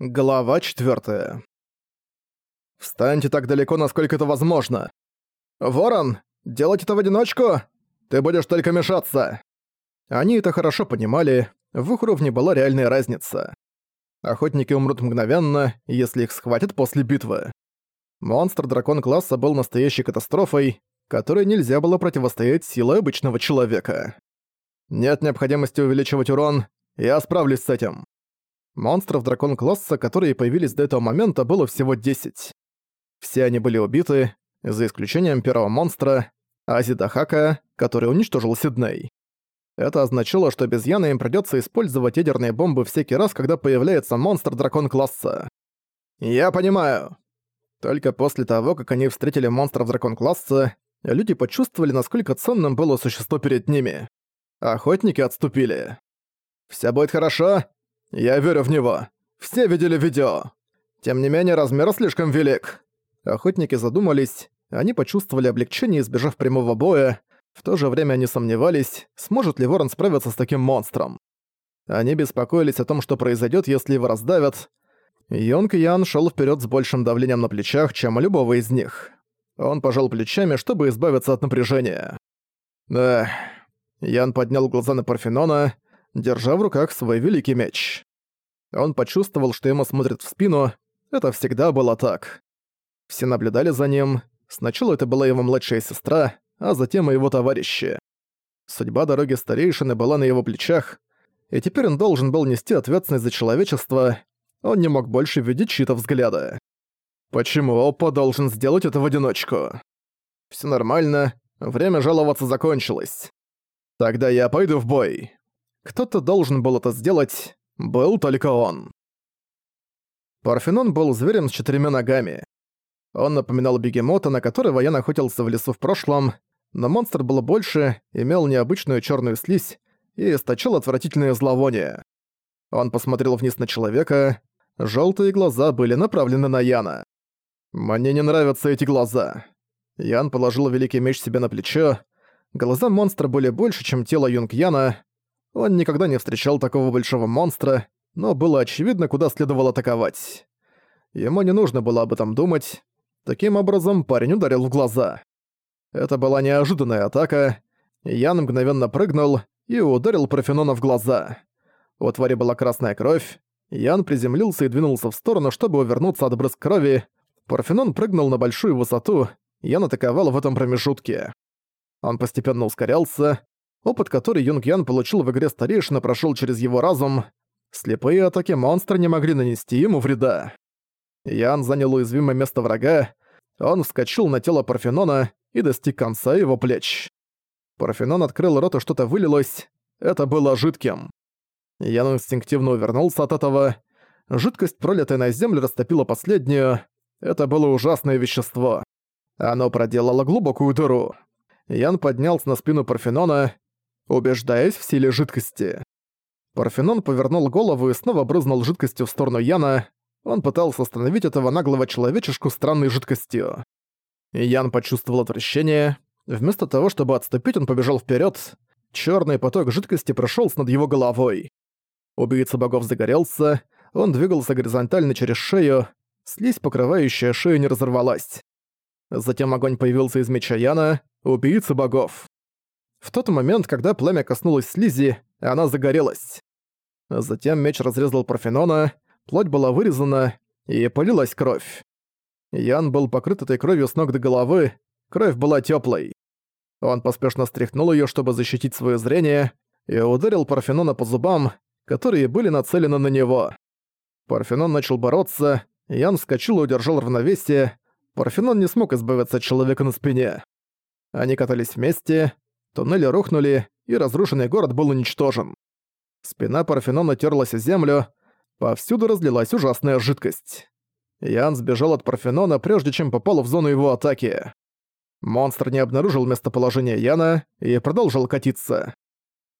Глава 4. «Встаньте так далеко, насколько это возможно. Ворон, делать это в одиночку? Ты будешь только мешаться!» Они это хорошо понимали, в их уровне была реальная разница. Охотники умрут мгновенно, если их схватят после битвы. Монстр-дракон класса был настоящей катастрофой, которой нельзя было противостоять силой обычного человека. Нет необходимости увеличивать урон, я справлюсь с этим. Монстров дракон-класса, которые появились до этого момента, было всего 10. Все они были убиты, за исключением первого монстра, Азидахака, который уничтожил Сидней. Это означало, что обезьяна им придётся использовать ядерные бомбы всякий раз, когда появляется монстр дракон-класса. «Я понимаю». Только после того, как они встретили монстров дракон-класса, люди почувствовали, насколько ценным было существо перед ними. Охотники отступили. «Всё будет хорошо, я верю в него. Все видели видео. Тем не менее, размер слишком велик. Охотники задумались, они почувствовали облегчение, избежав прямого боя. В то же время они сомневались, сможет ли Ворон справиться с таким монстром. Они беспокоились о том, что произойдет, если его раздавят. Йонг Ян шел вперед с большим давлением на плечах, чем у любого из них. Он пожал плечами, чтобы избавиться от напряжения. Да. Ян поднял глаза на Парфенона держа в руках свой великий меч. Он почувствовал, что ему смотрят в спину, это всегда было так. Все наблюдали за ним, сначала это была его младшая сестра, а затем и его товарищи. Судьба дороги старейшины была на его плечах, и теперь он должен был нести ответственность за человечество, он не мог больше видеть чьи-то взгляды. Почему Оппа должен сделать это в одиночку? Все нормально, время жаловаться закончилось. Тогда я пойду в бой. Кто-то должен был это сделать, был только он. Парфенон был зверем с четырьмя ногами. Он напоминал бегемота, на которого я охотился в лесу в прошлом, но монстр был больше, имел необычную черную слизь и источал отвратительное зловоние. Он посмотрел вниз на человека, желтые глаза были направлены на Яна. «Мне не нравятся эти глаза». Ян положил великий меч себе на плечо. Глаза монстра были больше, чем тело Юнг Яна, он никогда не встречал такого большого монстра, но было очевидно, куда следовало атаковать. Ему не нужно было об этом думать. Таким образом, парень ударил в глаза. Это была неожиданная атака. Ян мгновенно прыгнул и ударил Профенона в глаза. У твари была красная кровь. Ян приземлился и двинулся в сторону, чтобы увернуться от брызг крови. Парфенон прыгнул на большую высоту, Ян атаковал в этом промежутке. Он постепенно ускорялся, Опыт, который Юнг Ян получил в игре старейшина, прошел через его разум. Слепые атаки монстра не могли нанести ему вреда. Ян занял уязвимое место врага, он вскочил на тело Парфенона и достиг конца его плеч. Парфенон открыл рот и что-то вылилось. Это было жидким. Ян инстинктивно увернулся от этого. Жидкость, пролитая на землю, растопила последнюю. Это было ужасное вещество. Оно проделало глубокую дыру. Ян поднялся на спину Парфенона убеждаясь в силе жидкости. Парфенон повернул голову и снова брызнул жидкостью в сторону Яна. Он пытался остановить этого наглого человечешку странной жидкостью. Ян почувствовал отвращение. Вместо того, чтобы отступить, он побежал вперед. Черный поток жидкости прошел над его головой. Убийца богов загорелся, он двигался горизонтально через шею, слизь, покрывающая шею, не разорвалась. Затем огонь появился из меча Яна, убийцы богов. В тот момент, когда пламя коснулось слизи, она загорелась. Затем меч разрезал Парфенона, плоть была вырезана, и полилась кровь. Ян был покрыт этой кровью с ног до головы, кровь была теплой. Он поспешно стряхнул ее, чтобы защитить свое зрение, и ударил Парфенона по зубам, которые были нацелены на него. Парфенон начал бороться, Ян вскочил и удержал равновесие, Парфенон не смог избавиться от человека на спине. Они катались вместе, Туннели рухнули, и разрушенный город был уничтожен. Спина Парфенона терлась о землю, повсюду разлилась ужасная жидкость. Ян сбежал от Парфенона, прежде чем попал в зону его атаки. Монстр не обнаружил местоположение Яна и продолжил катиться.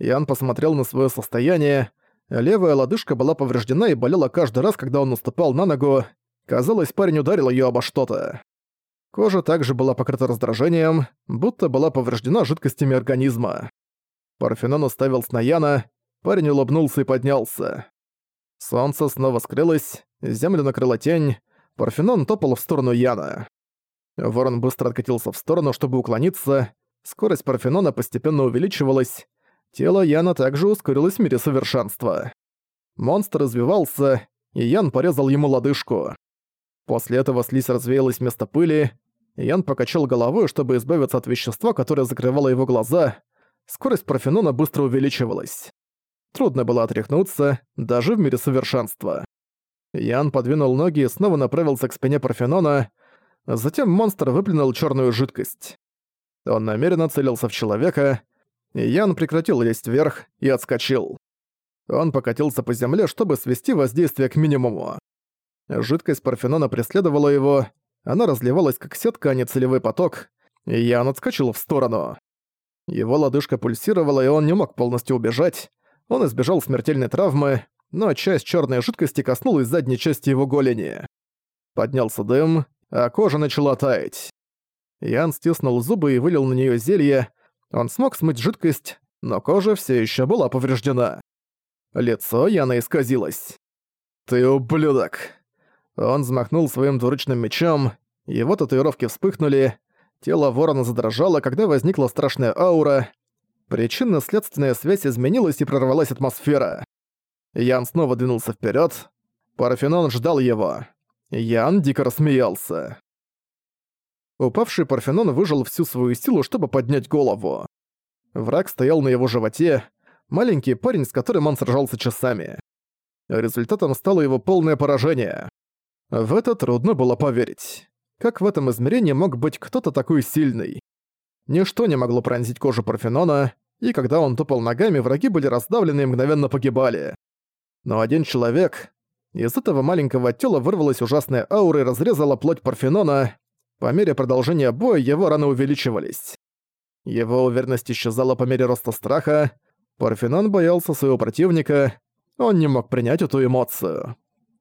Ян посмотрел на свое состояние. Левая лодыжка была повреждена и болела каждый раз, когда он наступал на ногу. Казалось, парень ударил ее обо что-то. Кожа также была покрыта раздражением, будто была повреждена жидкостями организма. Парфенон уставился на Яна, парень улыбнулся и поднялся. Солнце снова скрылось, землю накрыла тень, Парфенон топал в сторону Яна. Ворон быстро откатился в сторону, чтобы уклониться, скорость Парфенона постепенно увеличивалась, тело Яна также ускорилось в мире совершенства. Монстр развивался, и Ян порезал ему лодыжку. После этого слизь развеялась вместо пыли, Ян покачал головой, чтобы избавиться от вещества, которое закрывало его глаза. Скорость Парфенона быстро увеличивалась. Трудно было отряхнуться, даже в мире совершенства. Ян подвинул ноги и снова направился к спине Парфенона, затем монстр выплюнул черную жидкость. Он намеренно целился в человека, и Ян прекратил лезть вверх и отскочил. Он покатился по земле, чтобы свести воздействие к минимуму. Жидкость Парфенона преследовала его, она разливалась как сетка, а не целевой поток, и Ян отскочил в сторону. Его лодыжка пульсировала, и он не мог полностью убежать. Он избежал смертельной травмы, но часть черной жидкости коснулась задней части его голени. Поднялся дым, а кожа начала таять. Ян стиснул зубы и вылил на нее зелье. Он смог смыть жидкость, но кожа все еще была повреждена. Лицо Яна исказилось. «Ты ублюдок!» Он взмахнул своим двуручным мечом, его татуировки вспыхнули, тело ворона задрожало, когда возникла страшная аура. Причинно-следственная связь изменилась и прорвалась атмосфера. Ян снова двинулся вперед. Парфенон ждал его. Ян дико рассмеялся. Упавший Парфенон выжил всю свою силу, чтобы поднять голову. Враг стоял на его животе, маленький парень, с которым он сражался часами. Результатом стало его полное поражение. В это трудно было поверить. Как в этом измерении мог быть кто-то такой сильный? Ничто не могло пронзить кожу Парфенона, и когда он топал ногами, враги были раздавлены и мгновенно погибали. Но один человек... Из этого маленького тела вырвалась ужасная аура и разрезала плоть Парфенона. По мере продолжения боя его раны увеличивались. Его уверенность исчезала по мере роста страха. Парфенон боялся своего противника. Он не мог принять эту эмоцию.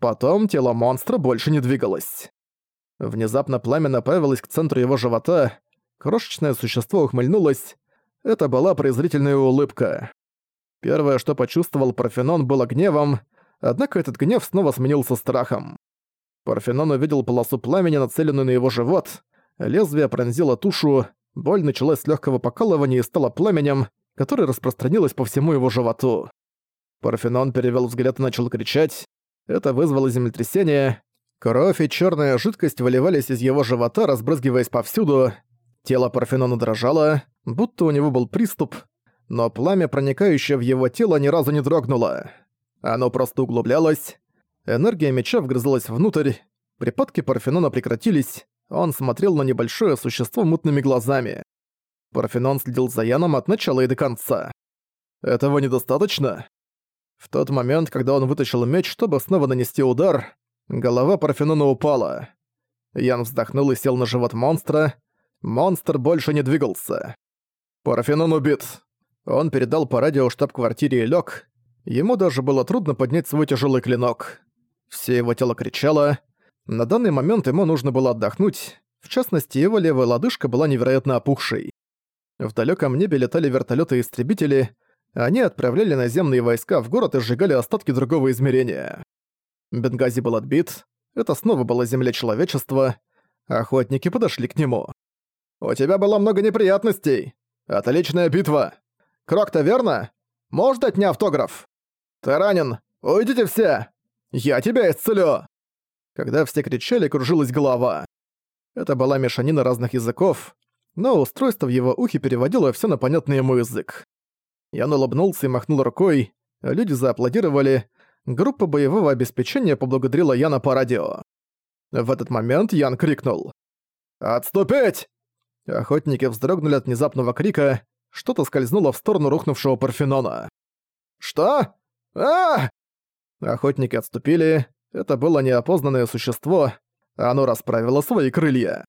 Потом тело монстра больше не двигалось. Внезапно пламя направилось к центру его живота. Крошечное существо ухмыльнулось. Это была презрительная улыбка. Первое, что почувствовал Парфенон, было гневом, однако этот гнев снова сменился страхом. Парфенон увидел полосу пламени, нацеленную на его живот, лезвие пронзило тушу, боль началась с легкого покалывания и стала пламенем, которое распространилось по всему его животу. Парфенон перевел взгляд и начал кричать. Это вызвало землетрясение. Кровь и черная жидкость выливались из его живота, разбрызгиваясь повсюду. Тело Парфенона дрожало, будто у него был приступ, но пламя, проникающее в его тело, ни разу не дрогнуло. Оно просто углублялось. Энергия меча вгрызалась внутрь. Припадки Парфенона прекратились. Он смотрел на небольшое существо мутными глазами. Парфенон следил за Яном от начала и до конца. Этого недостаточно? В тот момент, когда он вытащил меч, чтобы снова нанести удар, голова Парфенона упала. Ян вздохнул и сел на живот монстра. Монстр больше не двигался. Парфенон убит. Он передал по радио штаб-квартире и лёг. Ему даже было трудно поднять свой тяжелый клинок. Все его тело кричало. На данный момент ему нужно было отдохнуть. В частности, его левая лодыжка была невероятно опухшей. В далеком небе летали вертолеты и истребители. Они отправляли наземные войска в город и сжигали остатки другого измерения. Бенгази был отбит. Это снова была земля человечества. Охотники подошли к нему. «У тебя было много неприятностей. Отличная битва. Крок-то верно? Можешь дать мне автограф? Ты ранен. Уйдите все. Я тебя исцелю. Когда все кричали, кружилась голова. Это была мешанина разных языков, но устройство в его ухе переводило все на понятный ему язык. Ян улыбнулся и махнул рукой, люди зааплодировали, группа боевого обеспечения поблагодарила Яна по радио. В этот момент Ян крикнул. «Отступить!» Охотники вздрогнули от внезапного крика, что-то скользнуло в сторону рухнувшего Парфенона. «Что? а Охотники отступили. Это было неопознанное существо. Оно расправило свои крылья.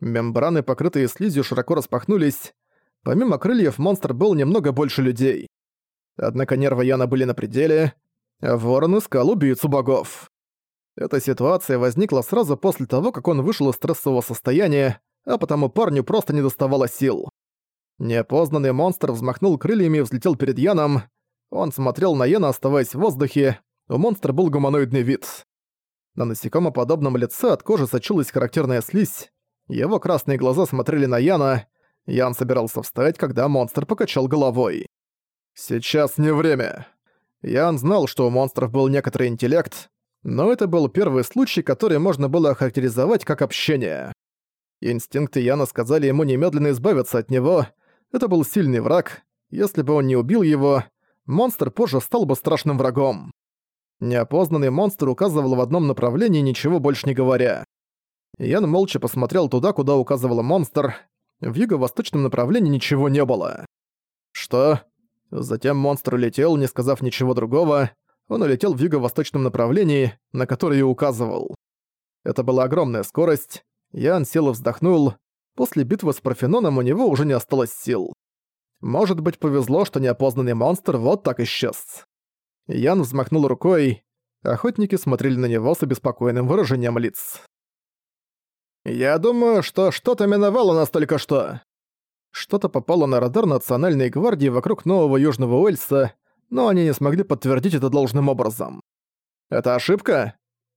Мембраны, покрытые слизью, широко распахнулись. Помимо крыльев, монстр был немного больше людей. Однако нервы Яна были на пределе. Ворон искал убийцу богов. Эта ситуация возникла сразу после того, как он вышел из стрессового состояния, а потому парню просто не доставало сил. Неопознанный монстр взмахнул крыльями и взлетел перед Яном. Он смотрел на Яна, оставаясь в воздухе. У монстра был гуманоидный вид. На насекомоподобном лице от кожи сочилась характерная слизь, его красные глаза смотрели на Яна. Ян собирался встать, когда монстр покачал головой. «Сейчас не время». Ян знал, что у монстров был некоторый интеллект, но это был первый случай, который можно было охарактеризовать как общение. Инстинкты Яна сказали ему немедленно избавиться от него. Это был сильный враг. Если бы он не убил его, монстр позже стал бы страшным врагом. Неопознанный монстр указывал в одном направлении, ничего больше не говоря. Ян молча посмотрел туда, куда указывал монстр. В юго-восточном направлении ничего не было. Что? Затем монстр улетел, не сказав ничего другого. Он улетел в юго-восточном направлении, на которое и указывал. Это была огромная скорость. Ян сел и вздохнул. После битвы с Парфеноном у него уже не осталось сил. Может быть, повезло, что неопознанный монстр вот так исчез. Ян взмахнул рукой. Охотники смотрели на него с обеспокоенным выражением лиц. «Я думаю, что что-то миновало нас только что». Что-то попало на радар Национальной гвардии вокруг Нового Южного Уэльса, но они не смогли подтвердить это должным образом. «Это ошибка?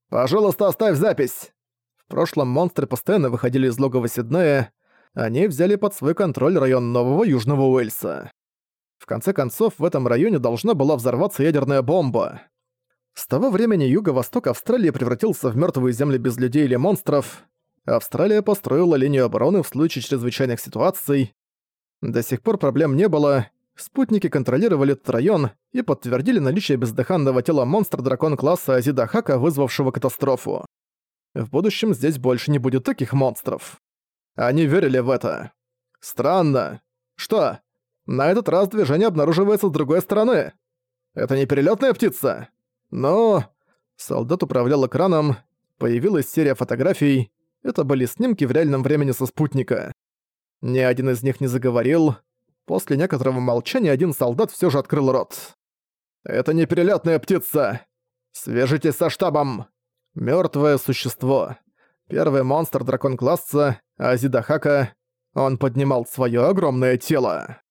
Пожалуйста, оставь запись!» В прошлом монстры постоянно выходили из логова Сиднея, они взяли под свой контроль район Нового Южного Уэльса. В конце концов, в этом районе должна была взорваться ядерная бомба. С того времени юго-восток Австралии превратился в мертвые земли без людей или монстров, Австралия построила линию обороны в случае чрезвычайных ситуаций. До сих пор проблем не было. Спутники контролировали этот район и подтвердили наличие бездыханного тела монстра-дракон класса Азида Хака, вызвавшего катастрофу. В будущем здесь больше не будет таких монстров. Они верили в это. Странно. Что? На этот раз движение обнаруживается с другой стороны. Это не перелетная птица? Но... Солдат управлял экраном, появилась серия фотографий, это были снимки в реальном времени со спутника. Ни один из них не заговорил. После некоторого молчания один солдат все же открыл рот. «Это не перелетная птица! Свяжитесь со штабом!» Мертвое существо. Первый монстр дракон класса, Азидахака. Он поднимал свое огромное тело.